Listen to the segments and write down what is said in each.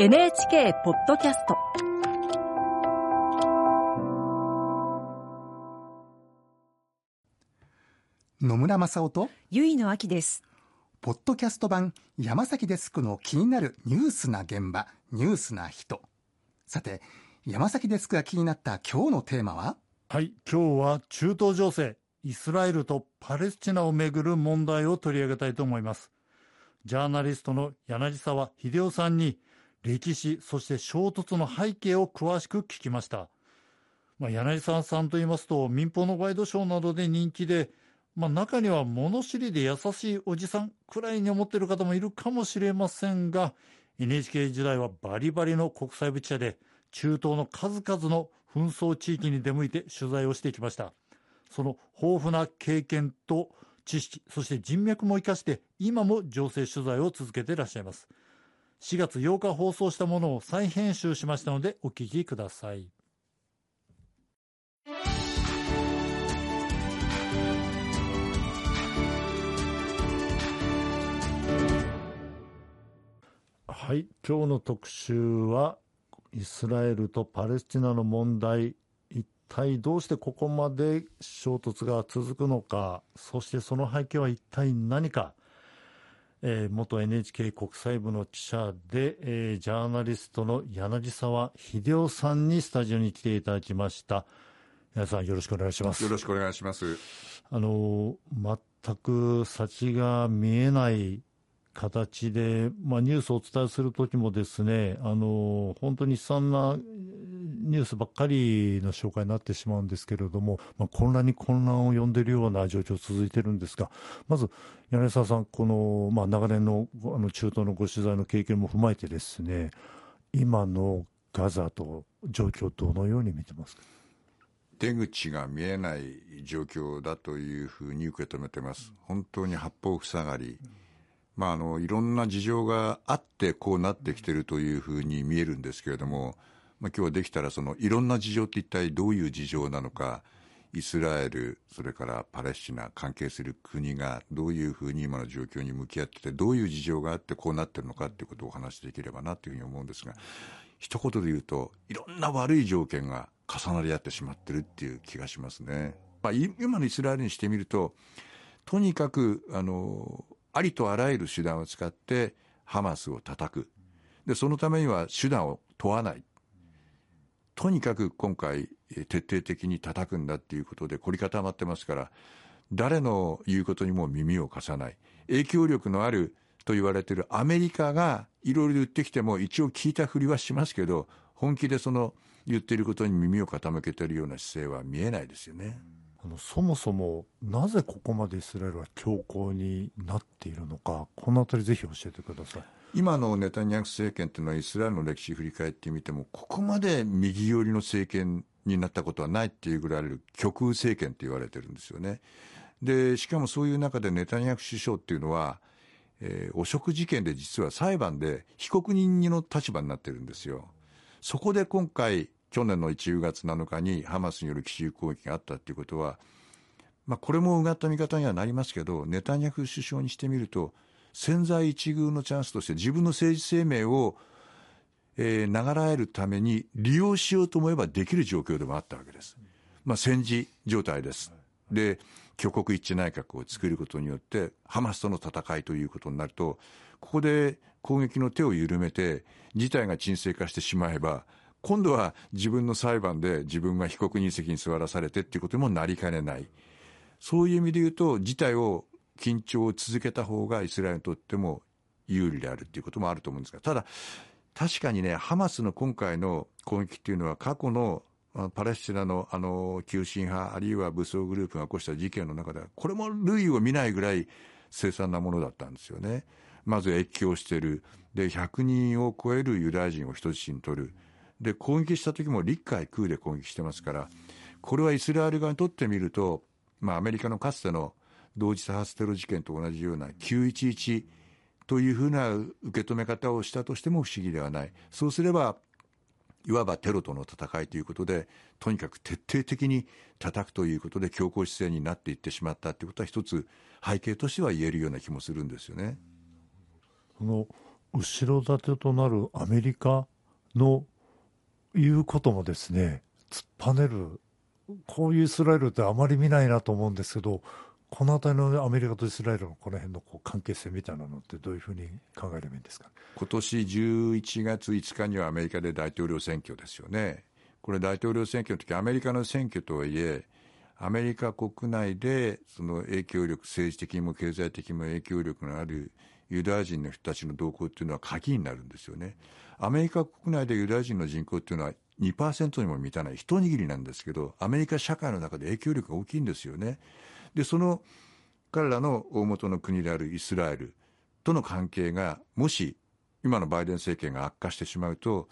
NHK ポッドキャスト野村正夫とゆいのあきです。ポッドキャスト版山崎デスクの気になるニュースな現場ニュースな人さて山崎デスクが気になった今日のテーマは？はい、今日は中東情勢、イスラエルとパレスチナをめぐる問題を取り上げたいと思います。ジャーナリストの柳沢秀夫さんに歴史、そして衝突の背景を詳しく聞きました。まあ、柳沢さんと言いますと、民放のワイドショーなどで人気で、まあ、中には物知りで優しいおじさんくらいに思っている方もいるかもしれませんが、NHK 時代はバリバリの国際部記者で、中東の数々の紛争地域に出向いて取材をしてきました。その豊富な経験と知識、そして人脈も生かして、今も情勢取材を続けていらっしゃいます。4月8日放送したものを再編集しましたので、お聞きください。はい、今日の特集はイスラエルとパレスチナの問題、一体どうしてここまで衝突が続くのか、そしてその背景は一体何か、えー元 NHK 国際部の記者で、えージャーナリストの柳沢秀夫さんにスタジオに来ていただきました。皆さんよろしくお願いします。よろしくお願いします。あの全く先が見えない形で、まあ、ニュースをお伝えするときもですね、あの本当に悲惨なニュースばっかりの紹介になってしまうんですけれども、まあ、混乱に混乱を呼んでいるような状況続いてるんですが、まず柳沢さん、この、まあ、長年のあの中東のご取材の経験も踏まえてですね、今のガザと状況、どのように見てますか？出口が見えない状況だというふうに受け止めてます。本当に八方塞がり。まあ、あの、いろんな事情があってこうなってきてるというふうに見えるんですけれども、今日はできたらそのいろんな事情って一体どういう事情なのか、イスラエル、それからパレスチナ、関係する国がどういうふうに今の状況に向き合ってて、どういう事情があってこうなってるのかっていうことをお話しできればなというふうに思うんですが、一言で言うと、いろんな悪い条件が重なり合ってしまってるっていう気がしますね。まあ、今のイスラエルにしてみると、とにかく、あの、ありとあらゆる手段を使ってハマスを叩く。で、そのためには手段を問わない。とにかく今回、徹底的に叩くんだっていうことで凝り固まってますから、誰の言うことにも耳を貸さない。影響力のあると言われているアメリカがいろいろ言ってきても一応聞いたふりはしますけど、本気でその言っていることに耳を傾けているような姿勢は見えないですよね。あのそもそもなぜここまでイスラエルは強硬になっているのか、このあたりぜひ教えてください。今のネタニヤフ政権というのはイスラエルの歴史を振り返ってみても、ここまで右寄りの政権になったことはないっていうぐらい極右政権と言われてるんですよね。で、しかもそういう中でネタニヤフ首相っていうのは、えー汚職事件で実は裁判で被告人の立場になってるんですよ。そこで今回、去年の1月7日にハマスによる奇襲攻撃があったっていうことは、まあ、これもうがった見方にはなりますけど、ネタニヤフ首相にしてみると、千載一遇のチャンスとして自分の政治生命を、えー、流らえるために利用しようと思えばできる状況でもあったわけです。まあ、戦時状態です。で、挙国一致内閣を作ることによって、ハマスとの戦いということになると、ここで攻撃の手を緩めて、事態が沈静化してしまえば、今度は自分の裁判で自分が被告人席に座らされてっていうことにもなりかねない。そういう意味で言うと、事態を緊張を続けた方がイスラエルにとっても有利であるっていうこともあると思うんですが、ただ、確かにね、ハマスの今回の攻撃っていうのは過去のパレスチナのあの急進派、あるいは武装グループが起こした事件の中では、これも類を見ないぐらい凄惨なものだったんですよね。まず越境している。で、100人を超えるユダヤ人を人質に取る。で、攻撃した時も陸海空で攻撃してますから、これはイスラエル側にとってみると、まあアメリカのかつての同時多発テロ事件と同じような911というふうな受け止め方をしたとしても不思議ではない。そうすれば、いわばテロとの戦いということで、とにかく徹底的に叩くということで強硬姿勢になっていってしまったということは一つ背景としては言えるような気もするんですよね。その後ろ盾となるアメリカの言うこともですね、突っぱねる、こういうイスラエルってあまり見ないなと思うんですけど、この辺りのアメリカとイスラエルのこの辺のこう関係性みたいなのってどういうふうに考えればいいんですか？今年11月5日にはアメリカで大統領選挙ですよね。これ大統領選挙の時アメリカの選挙とはいえアメリカ国内でその影響力政治的にも経済的にも影響力のあるユダヤ人の人たちの動向っていうのは鍵になるんですよね。アメリカ国内でユダヤ人の人口っていうのは2%にも満たない一握りなんですけどアメリカ社会の中で影響力が大きいんですよね。でその彼らの大元の国であるイスラエルとの関係がもし今のバイデン政権が悪化してしまうと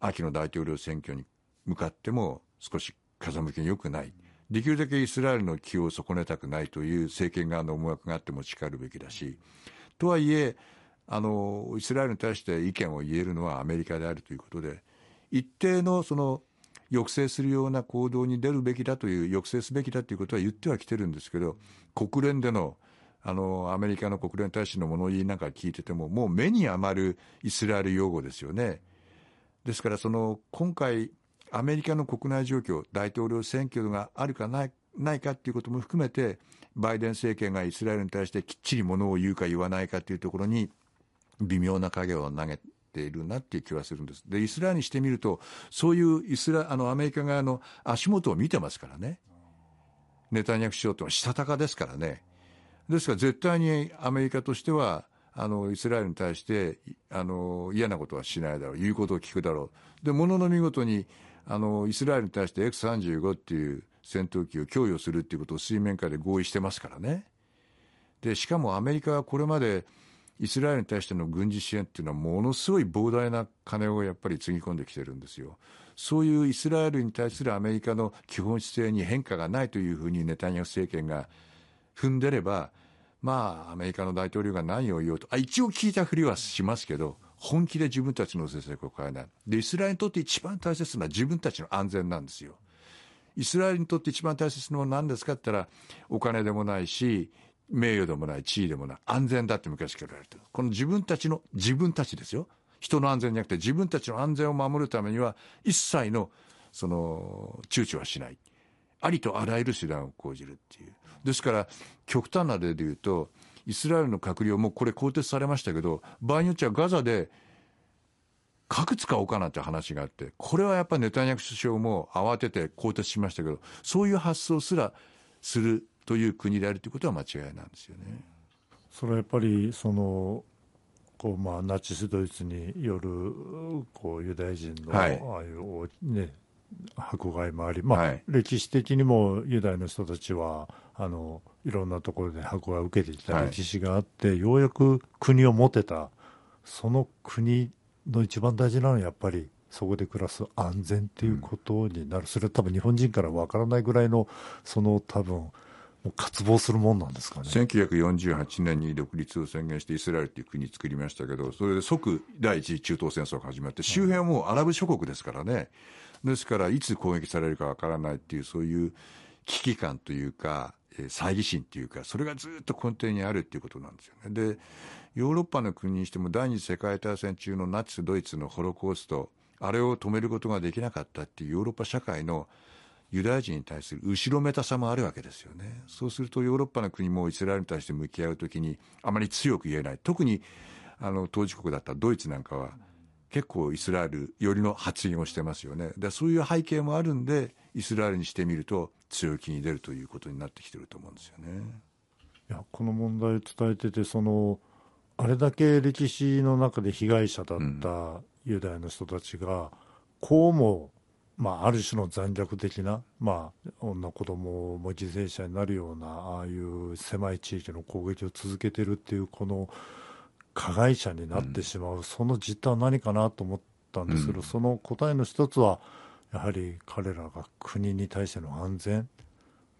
秋の大統領選挙に向かっても少し風向きが良くない。できるだけイスラエルの気を損ねたくないという政権側の思惑があってもしかるべきだし。とはいえあのイスラエルに対して意見を言えるのはアメリカであるということで一定のその抑制するような行動に出るべきだという抑制すべきだということは言ってはきてるんですけど国連でのあのアメリカの国連大使の物言いなんか聞いててももう目に余るイスラエル用語ですよね。ですからその今回アメリカの国内状況大統領選挙があるかないないかということも含めてバイデン政権がイスラエルに対してきっちりものを言うか言わないかというところに微妙な影を投げているなっていう気はするんです。で、イスラエルにしてみると、そういうイスラ、あの、アメリカ側の足元を見てますからね。ネタニヤフ首相とはしたたかですからね。ですから絶対にアメリカとしては、あの、イスラエルに対して、あの、嫌なことはしないだろう。言うことを聞くだろう。で、ものの見事に、あの、イスラエルに対して X35 っていう戦闘機を供与するっていうことを水面下で合意してますからね。で、しかもアメリカはこれまで、イスラエルに対しての軍事支援っていうのはものすごい膨大な金をやっぱりつぎ込んできてるんですよ。そういうイスラエルに対するアメリカの基本姿勢に変化がないというふうにネタニヤフ政権が踏んでれば、まあ、アメリカの大統領が何を言おうと、あ一応聞いたふりはしますけど、本気で自分たちの政策を変えない。で、イスラエルにとって一番大切なのは自分たちの安全なんですよ。イスラエルにとって一番大切なのは何ですかって言ったら、お金でもないし、名誉でもない地位でもない安全だって昔から言われてる。この自分たちの自分たちですよ。人の安全じゃなくて自分たちの安全を守るためには一切のその躊躇はしない。ありとあらゆる手段を講じるっていう。ですから極端な例で言うとイスラエルの閣僚もこれ更迭されましたけど場合によってはガザで核使おうかなんて話があってこれはやっぱりネタニヤフ首相も慌てて更迭しましたけどそういう発想すらするという国であるということは間違いなんですよね。それはやっぱりそのこうまあナチスドイツによるこうユダヤ人の、ああいうね迫害もあり、まあ、はい、歴史的にもユダヤの人たちはあのいろんなところで迫害を受けてきた歴史があって、はい、ようやく国を持てた。その国の一番大事なのはやっぱりそこで暮らす安全っていうことになる、うん、それは多分日本人からわからないぐらいのその多分渇望するもんなんですかね。1948年に独立を宣言してイスラエルという国作りましたけどそれで即第一次中東戦争が始まって周辺はもうアラブ諸国ですからね。ですからいつ攻撃されるかわからないっていうそういう危機感というか猜疑心というかそれがずっと根底にあるっていうことなんですよね。でヨーロッパの国にしても第二次世界大戦中のナチスドイツのホロコーストあれを止めることができなかったっていうヨーロッパ社会のユダヤ人に対する後ろめたさもあるわけですよね。そうするとヨーロッパの国もイスラエルに対して向き合うときにあまり強く言えない。特にあの当事国だったドイツなんかは結構イスラエル寄りの発言をしてますよね。でそういう背景もあるんでイスラエルにしてみると強気に出るということになってきてると思うんですよね。いやこの問題を伝えててそのあれだけ歴史の中で被害者だったユダヤの人たちが、こうもまあ、ある種の残虐的な、まあ、女子供も犠牲者になるようなああいう狭い地域の攻撃を続けてるっていうこの加害者になってしまう、うん、その実態は何かなと思ったんですけど、うん、その答えの一つはやはり彼らが国に対しての安全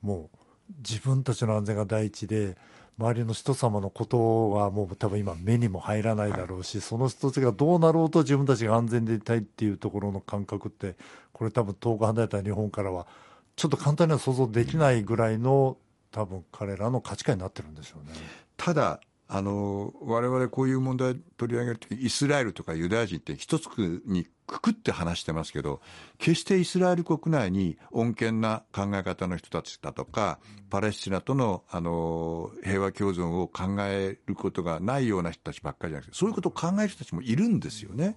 もう自分たちの安全が第一で周りの人様のことはもう多分今目にも入らないだろうし、はい、その人たちがどうなろうと自分たちが安全でいたいっていうところの感覚ってこれ多分遠く離れた日本からはちょっと簡単には想像できないぐらいの多分彼らの価値観になってるんでしょうね。ただあの我々こういう問題取り上げるときイスラエルとかユダヤ人って一つにくくって話してますけど決してイスラエル国内に穏健な考え方の人たちだとかパレスチナとのあの平和共存を考えることがないような人たちばっかりじゃなくてそういうことを考える人たちもいるんですよね。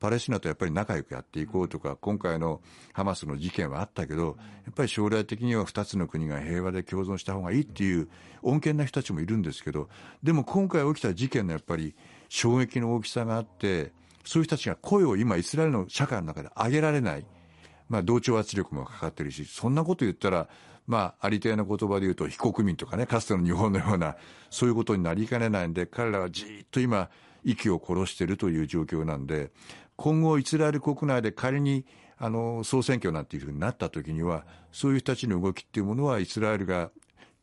パレスチナとやっぱり仲良くやっていこうとか、今回のハマスの事件はあったけど、やっぱり将来的には2つの国が平和で共存した方がいいっていう穏健な人たちもいるんですけど、でも今回起きた事件のやっぱり衝撃の大きさがあって、そういう人たちが声を今イスラエルの社会の中で上げられない。まあ同調圧力もかかってるし、そんなこと言ったら、まあ、ありていな言葉で言うと非国民とかね、かつての日本のような、そういうことになりかねないんで、彼らはじっと今、息を殺しているという状況なんで、今後イスラエル国内で仮にあの総選挙なんていうふうになった時にはそういう人たちの動きっていうものはイスラエルが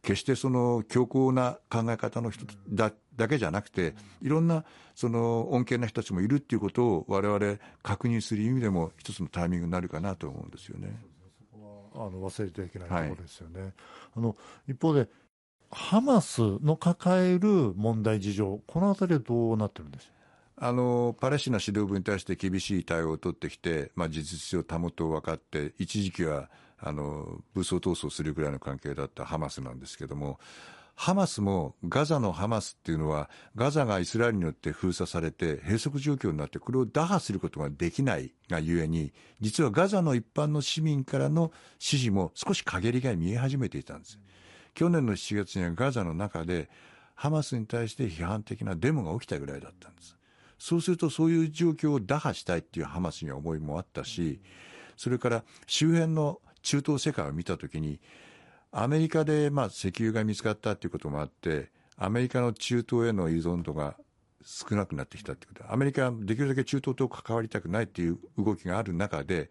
決してその強硬な考え方の人だだけじゃなくていろんなその恩恵な人たちもいるっていうことを我々確認する意味でも一つのタイミングになるかなと思うんですよね。あの忘れてはいけないところですよね。はい、あの一方でハマスの抱える問題事情この辺りはどうなってるんでしょうあのパレスチナ指導部に対して厳しい対応を取ってきて、まあ、事実上保と分かって一時期はあの武装闘争するぐらいの関係だったハマスなんですけどもハマスもガザのハマスっていうのはガザがイスラエルによって封鎖されて閉塞状況になってこれを打破することができないがゆえに実はガザの一般の市民からの支持も少し陰りが見え始めていたんです。去年の7月にはガザの中でハマスに対して批判的なデモが起きたぐらいだったんです。そうするとそういう状況を打破したいっていうハマスには思いもあったし、それから周辺の中東世界を見たときに、アメリカでまあ石油が見つかったっていうこともあって、アメリカの中東への依存度が少なくなってきたってこと。アメリカはできるだけ中東と関わりたくないっていう動きがある中で、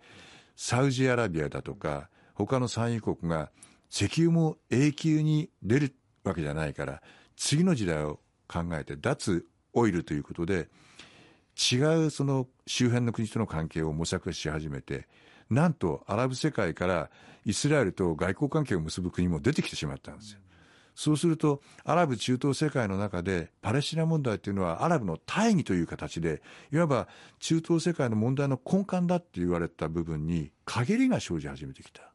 サウジアラビアだとか、他の産油国が石油も永久に出るわけじゃないから、次の時代を考えて脱オイルということで、違うその周辺の国との関係を模索し始めて、なんとアラブ世界からイスラエルと外交関係を結ぶ国も出てきてしまったんですよ。そうすると、アラブ中東世界の中で、パレスチナ問題というのは、アラブの大義という形で、いわば中東世界の問題の根幹だって言われた部分に、陰りが生じ始めてきた。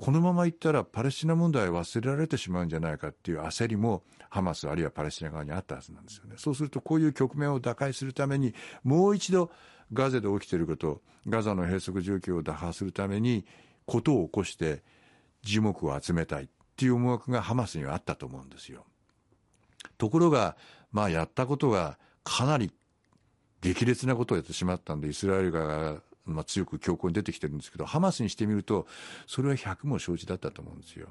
このままいったらパレスチナ問題は忘れられてしまうんじゃないかっていう焦りもハマスあるいはパレスチナ側にあったはずなんですよね。そうするとこういう局面を打開するためにもう一度ガザで起きていることガザの閉塞状況を打破するためにことを起こして樹木を集めたいっていう思惑がハマスにはあったと思うんですよ。ところが、まあやったことがかなり激烈なことをやってしまったんで、イスラエル側がまあ、強く強硬に出てきてるんですけど、ハマスにしてみると、それは100も承知だったと思うんですよ。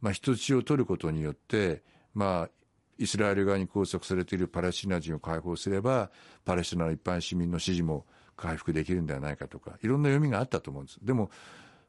まあ、人質を取ることによって、まあ、イスラエル側に拘束されているパレスチナ人を解放すれば、パレスチナの一般市民の支持も回復できるんではないかとか、いろんな読みがあったと思うんです。でも、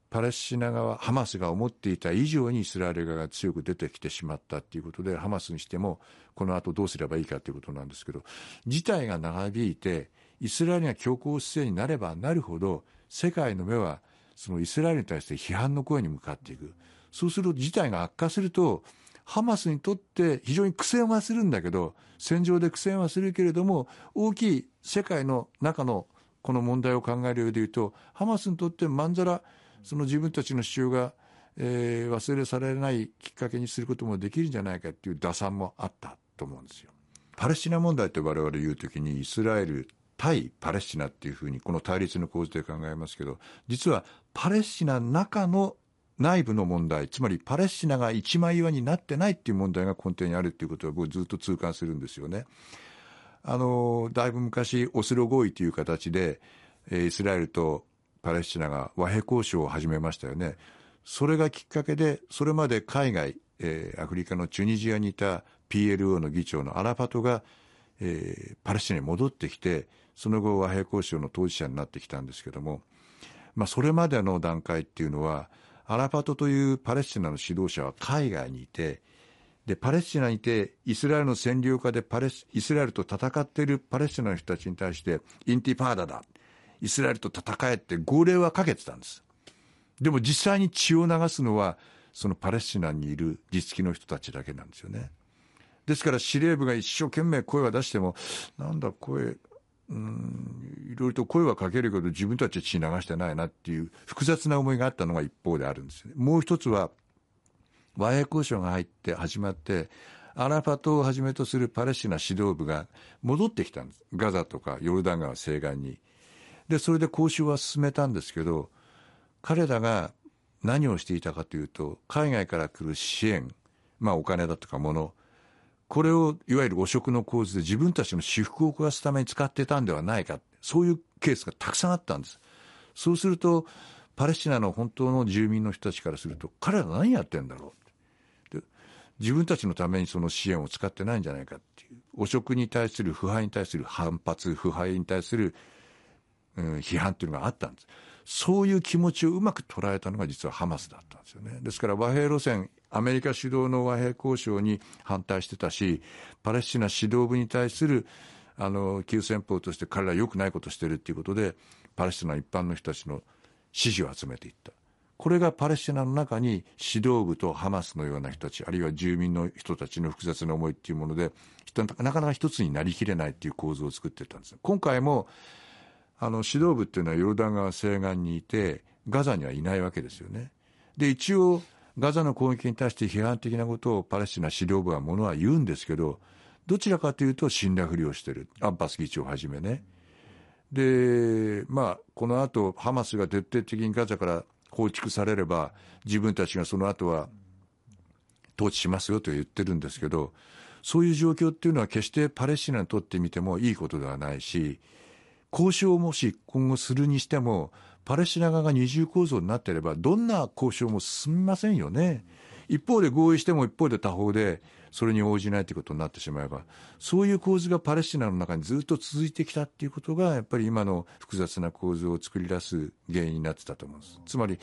パレスチナ側、ハマスが思っていた以上にイスラエル側が強く出てきてしまったということで、ハマスにしても、この後どうすればいいかということなんですけど、事態が長引いて、イスラエルが強硬姿勢になればなるほど、世界の目はそのイスラエルに対して批判の声に向かっていく。そうすると事態が悪化すると、ハマスにとって非常に苦戦はするんだけど、戦場で苦戦はするけれども、大きい世界の中のこの問題を考える上で言うと、ハマスにとってまんざら、その自分たちの主張が、えー、忘れされないきっかけにすることもできるんじゃないかっていう打算もあったと思うんですよ。パレスチナ問題って我々言うときに、イスラエル対パレスチナっていうふうにこの対立の構図で考えますけど実はパレスチナ中の内部の問題つまりパレスチナが一枚岩になってないっていう問題が根底にあるっていうことを僕ずっと痛感するんですよね。あのだいぶ昔オスロ合意という形でイスラエルとパレスチナが和平交渉を始めましたよね。それがきっかけでそれまで海外、えー、アフリカのチュニジアにいた PLO の議長のアラファトが、えー、パレスチナに戻ってきてその後和平交渉の当事者になってきたんですけども、まあ、それまでの段階っていうのはアラファトというパレスチナの指導者は海外にいてでパレスチナにいてイスラエルの占領下でパレスイスラエルと戦っているパレスチナの人たちに対してインティファーダだ。イスラエルと戦えって号令はかけてたんです。でも実際に血を流すのはそのパレスチナにいる実機の人たちだけなんですよね。ですから司令部が一生懸命声は出しても、なんだ声、いろいろと声はかけるけど自分たちは血流してないなっていう複雑な思いがあったのが一方であるんですね。もう一つは和平交渉が入って始まってアラファトをはじめとするパレスチナ指導部が戻ってきたんです。ガザとかヨルダン川西岸に。で、それで交渉は進めたんですけど、彼らが何をしていたかというと、海外から来る支援、まあお金だとか物、これをいわゆる汚職の構図で自分たちの私服を壊すために使ってたんではないか、そういうケースがたくさんあったんです。そうすると、パレスチナの本当の住民の人たちからすると、彼ら何やってんだろうで自分たちのためにその支援を使ってないんじゃないかっていう、汚職に対する腐敗に対する反発、腐敗に対する、うん、批判というのがあったんです。そういう気持ちをうまく捉えたのが実はハマスだったんですよね。ですから和平路線、アメリカ主導の和平交渉に反対してたし、パレスチナ指導部に対するあの急先鋒として彼ら良くないことしてるっていうことで、パレスチナ一般の人たちの支持を集めていった。これがパレスチナの中に指導部とハマスのような人たち、あるいは住民の人たちの複雑な思いっていうもので、なかなか一つになりきれないっていう構造を作っていたんです。今回もあの指導部っていうのはヨルダン川西岸にいてガザにはいないわけですよね。で一応ガザの攻撃に対して批判的なことをパレスチナ指導部はものは言うんですけどどちらかというと信頼不良しているアッバス議長をはじめね。でまあこの後ハマスが徹底的にガザから構築されれば自分たちがその後は統治しますよと言ってるんですけどそういう状況っていうのは決してパレスチナにとってみてもいいことではないし交渉をもし今後するにしても、パレスチナ側が二重構造になっていれば、どんな交渉も進みませんよね。一方で合意しても一方で他方でそれに応じないということになってしまえば、そういう構図がパレスチナの中にずっと続いてきたっていうことが、やっぱり今の複雑な構図を作り出す原因になってたと思うんです。つまり、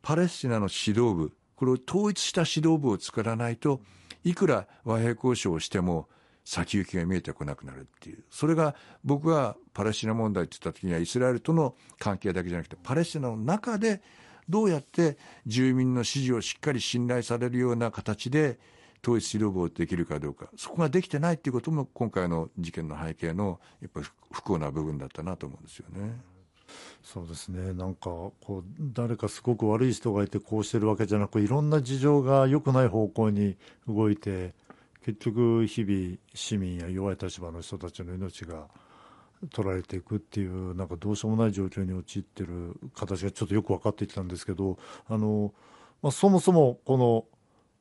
パレスチナの指導部、これを統一した指導部を作らないといくら和平交渉をしても先行きが見えてこなくなるっていう。それが僕はパレスチナ問題って言った時にはイスラエルとの関係だけじゃなくてパレスチナの中でどうやって住民の支持をしっかり信頼されるような形で統一指導部をできるかどうかそこができてないっていうことも今回の事件の背景のやっぱ不幸な部分だったなと思うんですよね。そうですねなんかこう誰かすごく悪い人がいてこうしてるわけじゃなくいろんな事情が良くない方向に動いて結局日々市民や弱い立場の人たちの命が取られていくっていうなんかどうしようもない状況に陥ってる形がちょっとよく分かってきたんですけどあの、まあ、そもそもこの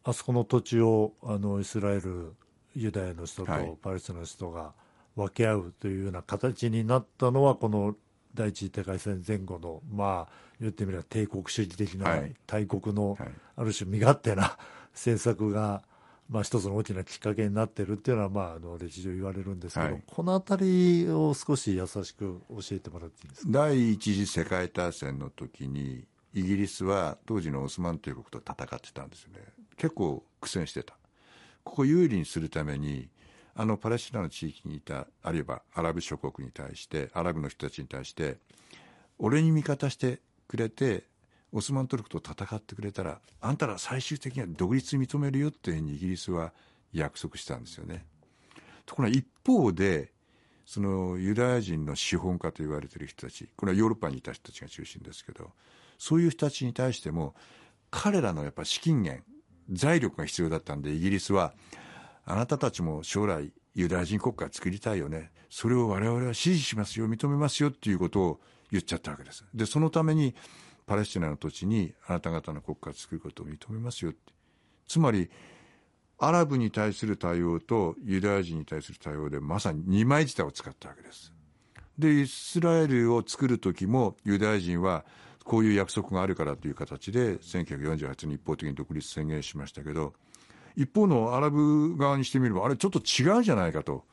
あそこの土地をあのイスラエルユダヤの人とパレスチナの人が分け合うというような形になったのはこの第一次世界戦前後のまあ言ってみれば帝国主義的な大国のある種身勝手な 政策がまあ、一つの大きなきっかけになってるっていうのは、まあ、あの歴史上言われるんですけど、はい、この辺りを少し優しく教えてもらっていいですか？第一次世界大戦の時にイギリスは当時のオスマン帝国と戦ってたんですよね。結構苦戦してた。ここを有利にするためにあのパレスチナの地域にいたあるいはアラブ諸国に対してアラブの人たちに対して俺に味方してくれてオスマントルクと戦ってくれたらあんたら最終的には独立認めるよってイギリスは約束したんですよね。ところが一方でそのユダヤ人の資本家と言われている人たちこれはヨーロッパにいた人たちが中心ですけどそういう人たちに対しても彼らのやっぱ資金源財力が必要だったんでイギリスはあなたたちも将来ユダヤ人国家を作りたいよねそれを我々は支持しますよ認めますよっていうことを言っちゃったわけです。でそのためにパレスチナの土地にあなた方の国家を作ることを認めますよってつまりアラブに対する対応とユダヤ人に対する対応でまさに二枚舌を使ったわけです。でイスラエルを作る時もユダヤ人はこういう約束があるからという形で1948年一方的に独立宣言しましたけど一方のアラブ側にしてみればあれちょっと違うじゃないかと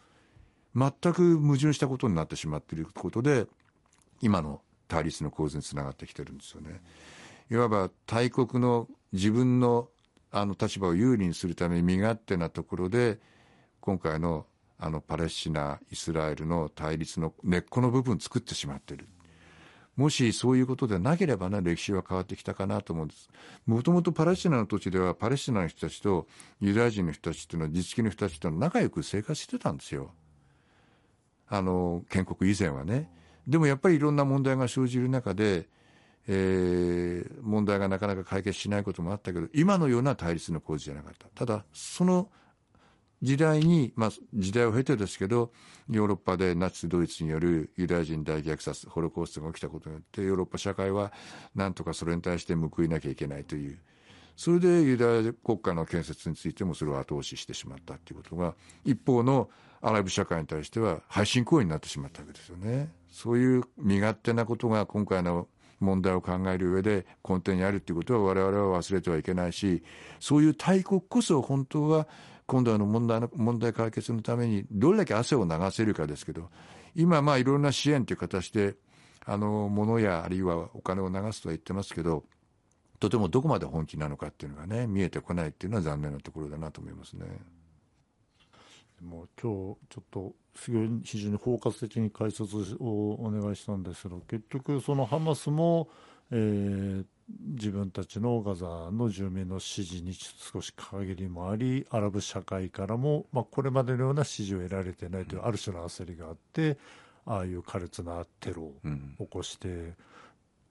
全く矛盾したことになってしまっていることで今の対立の構図につながってきてるんですよね。いわば大国の自分のあの立場を有利にするために身勝手なところで今回のあのパレスチナイスラエルの対立の根っこの部分を作ってしまっているもしそういうことでなければね、歴史は変わってきたかなと思うんです。もともとパレスチナの土地では、パレスチナの人たちとユダヤ人の人たちっていうのは、実績の人たちと仲良く生活してたんですよ。あの、建国以前はね。でもやっぱりいろんな問題が生じる中で、えー、問題がなかなか解決しないこともあったけど、今のような対立の構図じゃなかった。ただ、その時代に、まあ、時代を経てですけど、ヨーロッパでナチス・ドイツによるユダヤ人大虐殺、ホロコーストが起きたことによって、ヨーロッパ社会はなんとかそれに対して報いなきゃいけないという、それでユダヤ国家の建設についてもそれを後押ししてしまったということが、一方のアラブ社会に対しては背信行為になってしまったわけですよね。そういう身勝手なことが今回の問題を考える上で根底にあるということは我々は忘れてはいけないし、そういう大国こそ本当は今度の問題の問題解決のためにどれだけ汗を流せるかですけど、今、まあいろんな支援という形で、あの、物やあるいはお金を流すとは言ってますけど、とてもどこまで本気なのかっていうのがね、見えてこないっていうのは残念なところだなと思いますね。もう今日ちょっとすごい非常に包括的に解説をお願いしたんですけど結局そのハマスも、えー、自分たちのガザの住民の支持に少し陰りもありアラブ社会からも、まあ、これまでのような支持を得られてないというある種の焦りがあってああいう苛烈なテロを起こして、うん、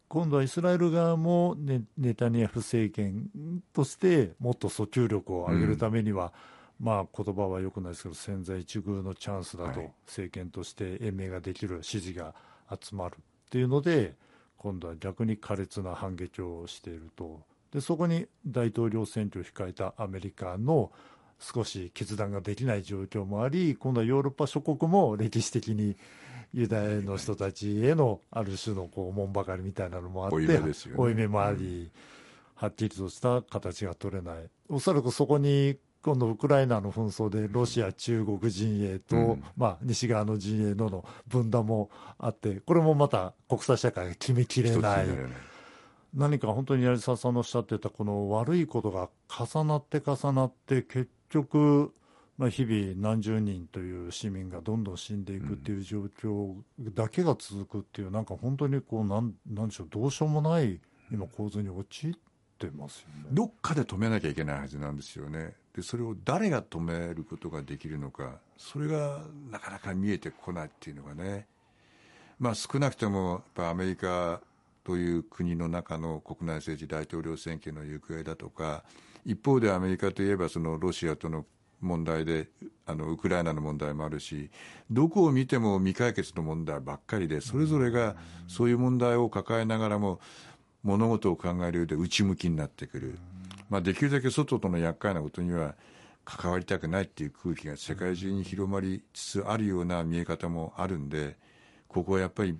今度はイスラエル側もネネタニヤフ政権としてもっと訴求力を上げるためには、うん、まあ言葉はよくないですけど千載一遇のチャンスだと、政権として延命ができる支持が集まるっていうので。今度は逆に苛烈な反撃をしていると。でそこに大統領選挙を控えたアメリカの少し決断ができない状況もあり今度はヨーロッパ諸国も歴史的にユダヤの人たちへのある種のこう門ばかりみたいなのもあって負い目もあり、はっきりとした形が取れない。おそらくそこに今度ウクライナの紛争でロシア、中国陣営と、うん、まあ、西側の陣営のの分断もあってこれもまた国際社会が決めきれない。何か本当に槍沢さんのおっしゃってたこの悪いことが重なって重なって結局、まあ、日々何十人という市民がどんどん死んでいくっていう状況だけが続くっていう、なんか本当にこうなんなんでしょうどうしようもない今構図に陥ってますよね。どっかで止めなきゃいけないはずなんですよね。でそれを誰が止めることができるのかそれがなかなか見えてこないっていうのがね、まあ、少なくともアメリカという国の中の国内政治大統領選挙の行方だとか一方でアメリカといえばそのロシアとの問題であのウクライナの問題もあるしどこを見ても未解決の問題ばっかりでそれぞれがそういう問題を抱えながらも物事を考える上で内向きになってくる。まあ、できるだけ外との厄介なことには関わりたくないっていう空気が世界中に広まりつつあるような見え方もあるんでここはやっぱり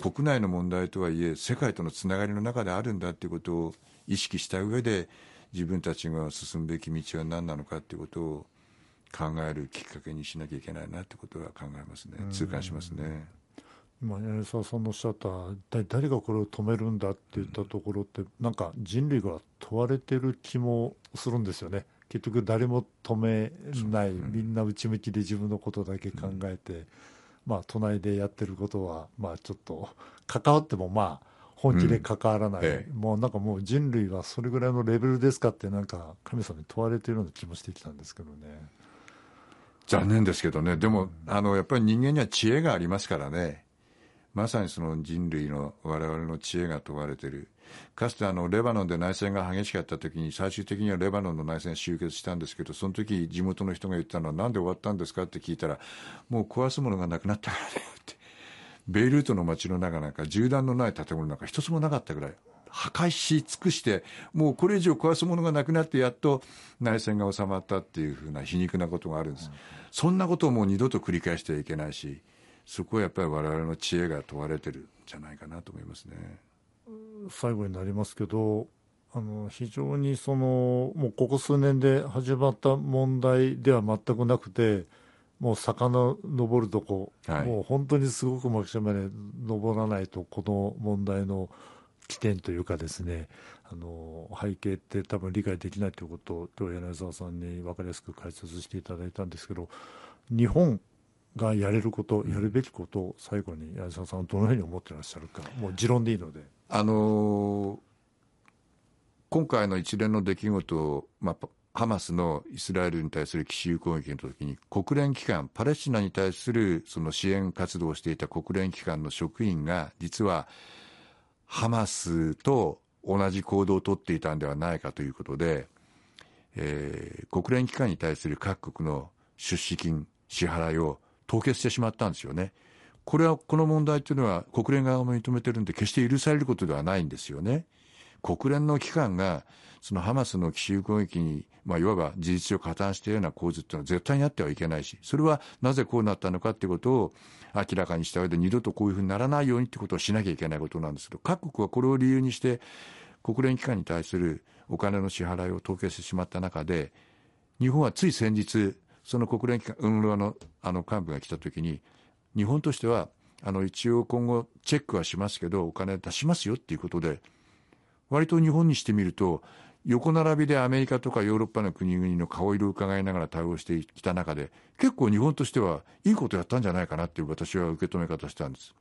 国内の問題とはいえ世界とのつながりの中であるんだっていうことを意識した上で自分たちが進むべき道は何なのかっていうことを考えるきっかけにしなきゃいけないなってことは考えますね痛感しますね。今柳沢さんのおっしゃった誰がこれを止めるんだって言ったところってなんか人類が問われてる気もするんですよね。結局誰も止めない、みんな内向きで自分のことだけ考えて、まあ隣でやってることはまあちょっと関わってもまあ本気で関わらない、うん。ええ、もうなんかもう人類はそれぐらいのレベルですかってなんか神様に問われているような気もしてきたんですけどね。残念ですけどね。でも、あのやっぱり人間には知恵がありますからねまさにその人類の我々の知恵が問われている。かつてあのレバノンで内戦が激しかった時に最終的にはレバノンの内戦終結したんですけどその時地元の人が言ったのはなんで終わったんですかって聞いたらもう壊すものがなくなったからだよって。ベイルートの街の中なんか銃弾のない建物なんか一つもなかったぐらい。破壊し尽くしてもうこれ以上壊すものがなくなってやっと内戦が収まったっていうふうな皮肉なことがあるんです、そんなことをもう二度と繰り返してはいけないしそこはやっぱり我々の知恵が問われてるんじゃないかなと思いますね。最後になりますけどあの非常にそのもうここ数年で始まった問題では全くなくてもう遡るとこ、はい、もう本当にすごく巻きまで登らないとこの問題の起点というかですねあの背景って多分理解できないということを今日柳沢さんに分かりやすく解説していただいたんですけど日本がやれること、やるべきことを最後に柳沢さんはどのように思ってらっしゃるか、もう持論でいいので。あのー今回の一連の出来事を、まあ、ハマスのイスラエルに対する奇襲攻撃の時に国連機関パレスチナに対するその支援活動をしていた国連機関の職員が実はハマスと同じ行動をとっていたんではないかということで、えー国連機関に対する各国の出資金支払いを凍結してしまったんですよね。これはこの問題というのは国連側も認めてるんで決して許されることではないんですよね。国連の機関がそのハマスの奇襲攻撃に、まあ、いわば事実上加担しているような構図っていうのは絶対にあってはいけないしそれはなぜこうなったのかっていうことを明らかにした上で二度とこういうふうにならないようにってことをしなきゃいけないことなんですけど各国はこれを理由にして国連機関に対するお金の支払いを凍結してしまった中で日本はつい先日その国連機関運動のあの幹部が来た時に日本としてはあの一応今後チェックはしますけどお金出しますよっていうことで割と日本にしてみると横並びでアメリカとかヨーロッパの国々の顔色を伺いながら対応してきた中で結構日本としてはいいことやったんじゃないかなっていう私は受け止め方したんです。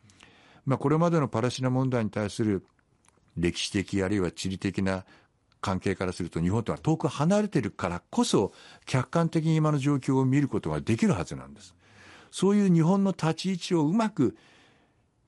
まあ、これまでのパレスチナ問題に対する歴史的あるいは地理的な関係からすると日本とは遠く離れているからこそ客観的に今の状況を見ることができるはずなんです。そういう日本の立ち位置をうまく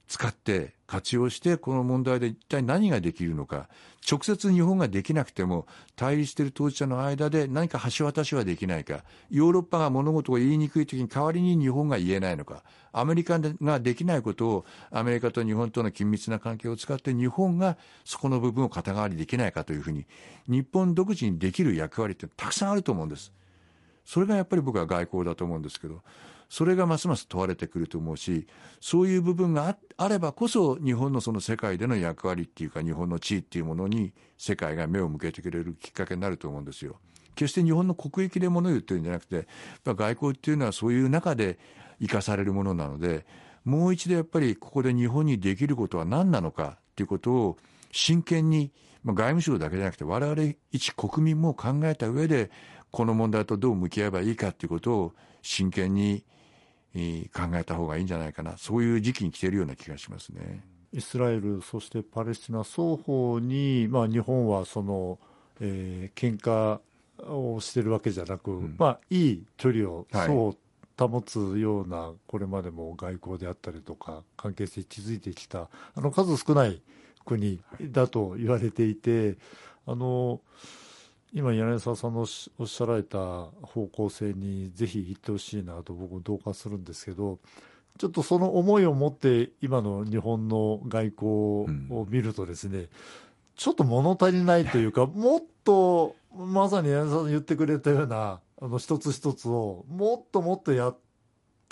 使って活用してこの問題で一体何ができるのか。直接日本ができなくても対立している当事者の間で何か橋渡しはできないか。ヨーロッパが物事を言いにくい時に代わりに日本が言えないのか。アメリカができないことをアメリカと日本との緊密な関係を使って日本がそこの部分を肩代わりできないかというふうに日本独自にできる役割ってたくさんあると思うんです。それがやっぱり僕は外交だと思うんですけど。それがますます問われてくると思うしそういう部分があればこそ日本のその世界での役割っていうか日本の地位っていうものに世界が目を向けてくれるきっかけになると思うんですよ。決して日本の国益で物を言ってるんじゃなくてやっぱ外交っていうのはそういう中で生かされるものなのでもう一度やっぱりここで日本にできることは何なのかっていうことを真剣に、まあ、外務省だけじゃなくて我々一国民も考えた上でこの問題とどう向き合えばいいかっていうことを真剣に考えた方がいいんじゃないかな。そういう時期に来ているような気がしますね。イスラエル、そしてパレスチナ双方に、まあ、日本はその、えー喧嘩をしてるわけじゃなく、ん。まあ、いい距離を保つような、これまでも外交であったりとか、関係性築いてきた、あの数少ない国だと言われていて、あの今、柳沢さんのおっしゃられた方向性にぜひ行ってほしいなと僕も同感するんですけど、ちょっとその思いを持って今の日本の外交を見るとですね、ちょっと物足りないというか、もっとまさに柳沢さん言ってくれたようなあの一つ一つをもっともっとやって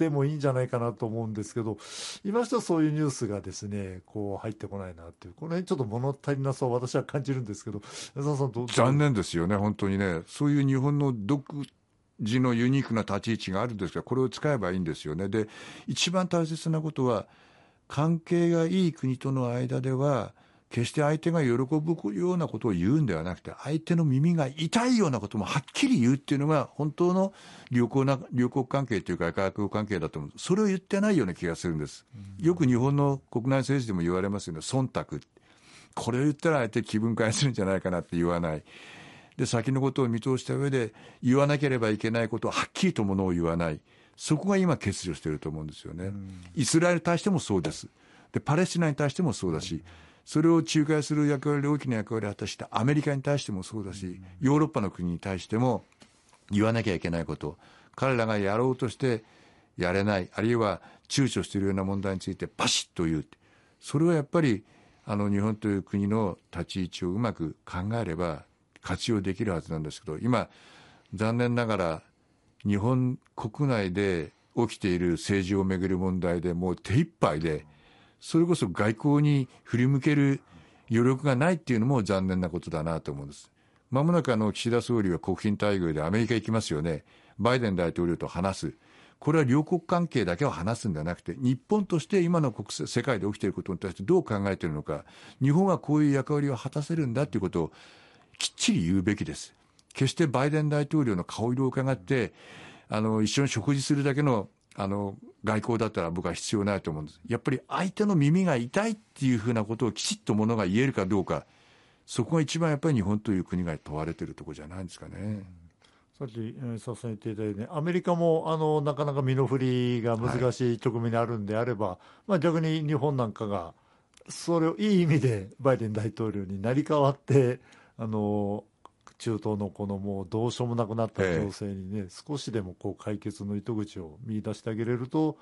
もいいんじゃないかなと思うんですけど、今一つそういうニュースがですね、こう入ってこないなっていう、この辺ちょっと物足りなさを私は感じるんですけど、柳沢さんどう残念ですよね、本当にね、そういう日本の独自のユニークな立ち位置があるんですが、これを使えばいいんですよね。で、一番大切なことは、関係がいい国との間では、決して相手が喜ぶようなことを言うんではなくて、相手の耳が痛いようなこともはっきり言うっていうのが、本当の良好な、両国関係というか、外交関係だと思う。それを言ってないような気がするんです。よく日本の国内政治でも言われますよね、忖度。これを言ったら相手気分変えするんじゃないかなって言わない。で、先のことを見通した上で、言わなければいけないことをはっきりとものを言わない。そこが今欠如していると思うんですよね。イスラエルに対してもそうです。で、パレスチナに対してもそうだし、それを仲介する役割で大きな役割を果たした。アメリカに対してもそうだし、ヨーロッパの国に対しても言わなきゃいけないこと、彼らがやろうとしてやれない、あるいは躊躇しているような問題についてバシッと言う。それはやっぱり、あの日本という国の立ち位置をうまく考えれば活用できるはずなんですけど、今、残念ながら日本国内で起きている政治をめぐる問題でもう手一杯で、それこそ外交に振り向ける余力がないっていうのも残念なことだなと思うんです。まもなくあの岸田総理は国賓待遇でアメリカ行きますよね。バイデン大統領と話す。これは両国関係だけを話すんじゃなくて、日本として今の国世界で起きていることに対してどう考えているのか、日本はこういう役割を果たせるんだということをきっちり言うべきです。決してバイデン大統領の顔色を伺って、あの、一緒に食事するだけの、あの外交だったら僕は必要ないと思うんです。やっぱり相手の耳が痛いっていうふうなことをきちっとものが言えるかどうか、そこが一番やっぱり日本という国が問われてるとこじゃないですかね。さっき、えー、させていただいて、アメリカもあのなかなか身の振りが難しい局面にあるんであれば、はい、まあ、逆に日本なんかが、それをいい意味でバイデン大統領になり変わって、あの中東のこのもうどうしようもなくなった情勢にね、ええ、少しでもこう解決の糸口を見出してあげれると、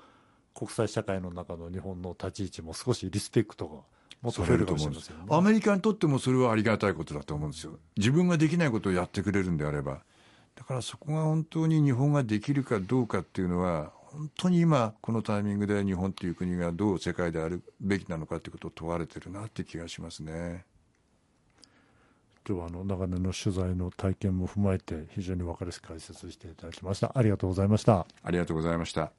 国際社会の中の日本の立ち位置も少しリスペクトがもっと増えると思うんですよ、ね、アメリカにとってもそれはありがたいことだと思うんですよ。自分ができないことをやってくれるんであれば。だからそこが本当に日本ができるかどうかっていうのは、本当に今、このタイミングで日本という国がどう世界であるべきなのかということを問われてるなって気がしますね。今日はあの長年の取材の体験も踏まえて非常に分かりやすく解説していただきました。ありがとうございました。ありがとうございました。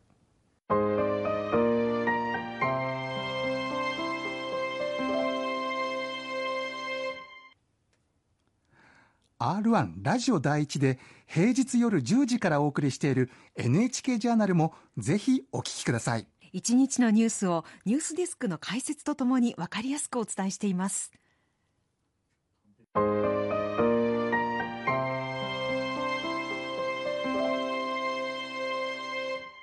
R1 ラジオ第一で平日夜10時からお送りしている NHK ジャーナルもぜひお聞きください。一日のニュースをニュースデスクの解説とともに分かりやすくお伝えしています Thank you.